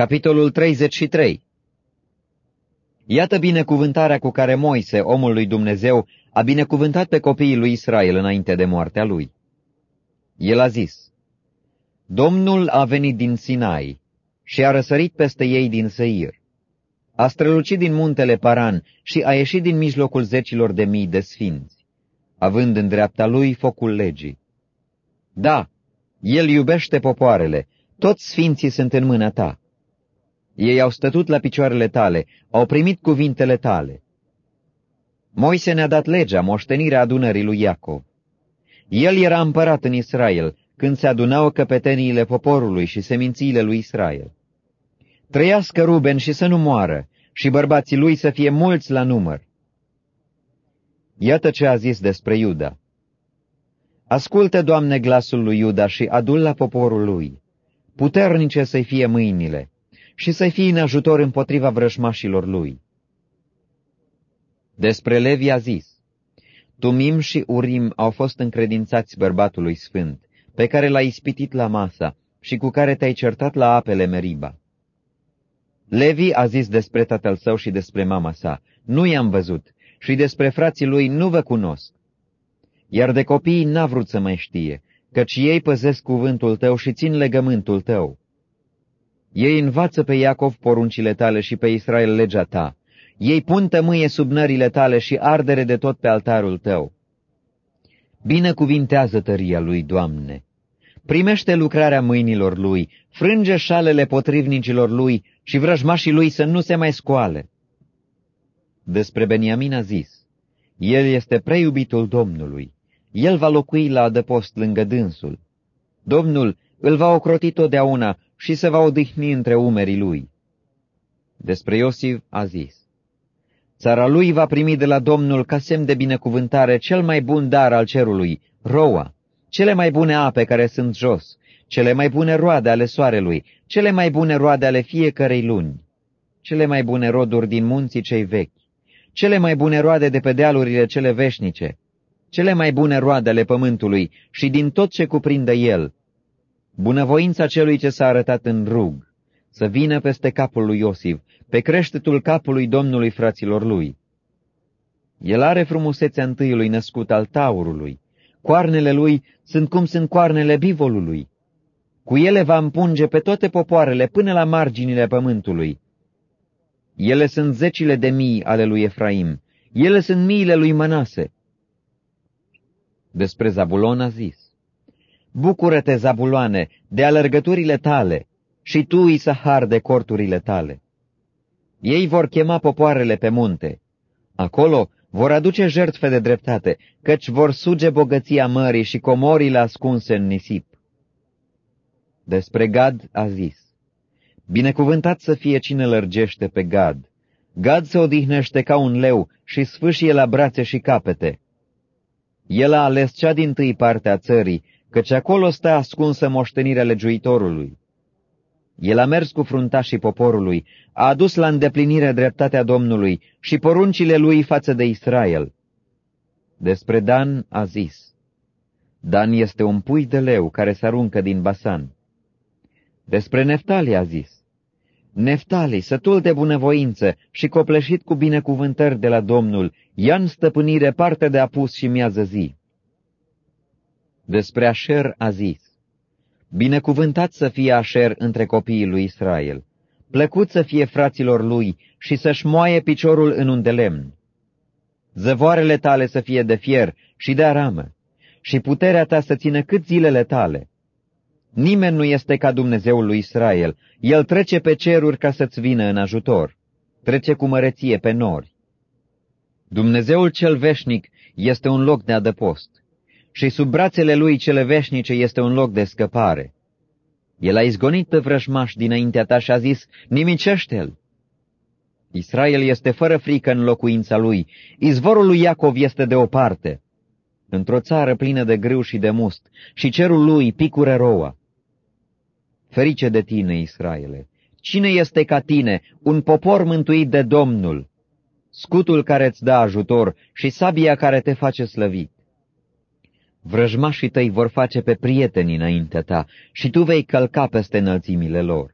Capitolul 33 Iată binecuvântarea cu care Moise, omul lui Dumnezeu, a binecuvântat pe copiii lui Israel înainte de moartea lui. El a zis, Domnul a venit din Sinai și a răsărit peste ei din Seir. A strălucit din muntele Paran și a ieșit din mijlocul zecilor de mii de sfinți, având în dreapta lui focul legii. Da, el iubește popoarele, toți sfinții sunt în mâna ta. Ei au stătut la picioarele tale, au primit cuvintele tale. Moise ne-a dat legea, moștenirea adunării lui Iacov. El era împărat în Israel, când se adunau căpeteniile poporului și semințiile lui Israel. Trăiască Ruben și să nu moară, și bărbații lui să fie mulți la număr. Iată ce a zis despre Iuda. Ascultă, Doamne, glasul lui Iuda și adul la poporul lui. Puternice să-i fie mâinile și să-i fie în ajutor împotriva vrășmașilor lui. Despre Levi a zis, Tumim și Urim au fost încredințați bărbatului sfânt, pe care l-ai ispitit la masa și cu care te-ai certat la apele Meriba. Levi a zis despre tatăl său și despre mama sa, nu i-am văzut, și despre frații lui nu vă cunosc. Iar de copiii n-a vrut să mai știe, căci ei păzesc cuvântul tău și țin legământul tău. Ei învață pe Iacov poruncile tale și pe Israel legea ta. Ei pun tămâie sub nările tale și ardere de tot pe altarul tău. Binecuvintează tăria lui, Doamne! Primește lucrarea mâinilor lui, frânge șalele potrivnicilor lui și vrăjmașii lui să nu se mai scoale. Despre Beniamin a zis, El este preiubitul Domnului, El va locui la adăpost lângă dânsul. Domnul îl va ocroti totdeauna și se va odihni între umerii lui. Despre Iosif a zis, Țara lui va primi de la Domnul ca semn de binecuvântare cel mai bun dar al cerului, roa, cele mai bune ape care sunt jos, cele mai bune roade ale soarelui, cele mai bune roade ale fiecărei luni, cele mai bune roduri din munții cei vechi, cele mai bune roade de pe dealurile cele veșnice, cele mai bune roade ale pământului și din tot ce cuprinde el, bunăvoința celui ce s-a arătat în rug, să vină peste capul lui Iosif, pe creștetul capului Domnului fraților lui. El are frumusețea întâiului născut al taurului, coarnele lui sunt cum sunt coarnele bivolului. Cu ele va împunge pe toate popoarele până la marginile pământului. Ele sunt zecile de mii ale lui Efraim, ele sunt miile lui Manase. Despre Zabulon a zis, Bucură-te, Zabuloane, de alergăturile tale, și tu, Isahar, de corturile tale. Ei vor chema popoarele pe munte. Acolo vor aduce jertfe de dreptate, căci vor suge bogăția mării și comorile ascunse în nisip. Despre Gad a zis, Binecuvântat să fie cine lărgește pe Gad. Gad se odihnește ca un leu și sfâșie la brațe și capete. El a ales cea din tâi parte a țării căci acolo stă ascunsă moștenirea legiuitorului. El a mers cu fruntașii poporului, a adus la îndeplinire dreptatea Domnului și poruncile lui față de Israel. Despre Dan a zis, Dan este un pui de leu care se aruncă din Basan. Despre Neftali a zis, Neftali, sătul de bunăvoință și copleșit cu binecuvântări de la Domnul, ia în stăpânire parte de apus și miază zi. Despre Asher a zis, Binecuvântat să fie Asher între copiii lui Israel, plăcut să fie fraților lui și să-și moaie piciorul în un de lemn. Zăvoarele tale să fie de fier și de aramă, și puterea ta să țină cât zilele tale. Nimeni nu este ca Dumnezeul lui Israel, El trece pe ceruri ca să-ți vină în ajutor, trece cu măreție pe nori. Dumnezeul cel veșnic este un loc de adăpost și sub brațele lui cele veșnice este un loc de scăpare. El a izgonit pe vrăjmaș dinaintea ta și a zis, nimicește-l. Israel este fără frică în locuința lui, izvorul lui Iacov este deoparte. Într-o țară plină de grâu și de must, și cerul lui picură roa. Ferice de tine, Israele! Cine este ca tine, un popor mântuit de Domnul? Scutul care îți dă ajutor și sabia care te face slăvit. Vrăjmașii tăi vor face pe prieteni înaintea ta și tu vei călca peste înălțimile lor.